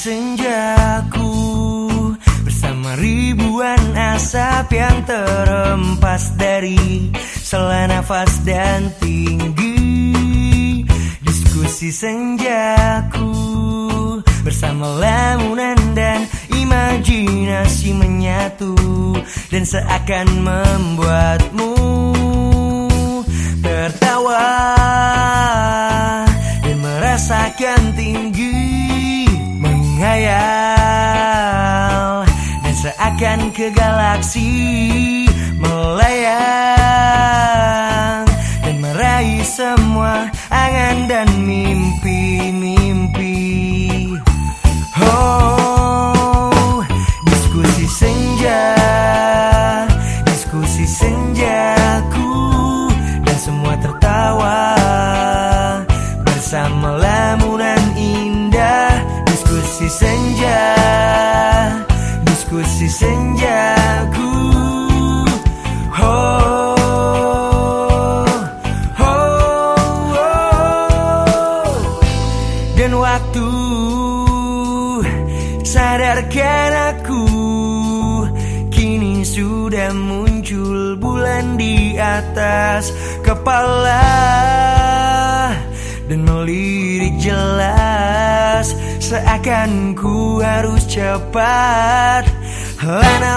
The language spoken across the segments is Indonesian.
senjaku Bersama ribuan asap yang terempas dari selain nafas dan tinggi. Diskusi senjaku Bersama lamunan dan imajinasi menyatu Dan seakan membuatmu tertawa Dan merasakan seakan ke galaksi Melayang Dan meraih semua angan dan mimpi-mimpi. Oh, diskusi senja Diskusi senjaku Dan semua tertawa Bersama lamunan indah. Diskusi senja Diskusi senjaku. Oh, oh, oh. Dan waktu sadarkan aku Kini sudah muncul bulan di atas kepala. Dan melirik jelas Seakan ku harus cepat Lena.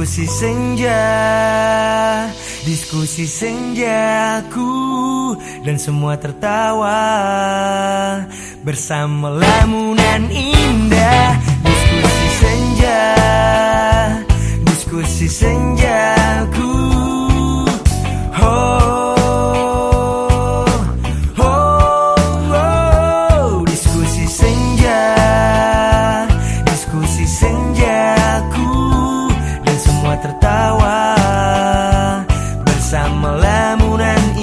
Diskusi senja Diskusi senjaku Dan semua tertawa Bersama lamunan indah. Diskusi senja Diskusi senjaku. Oh oh, diskusi Senja, diskusi senja lamunan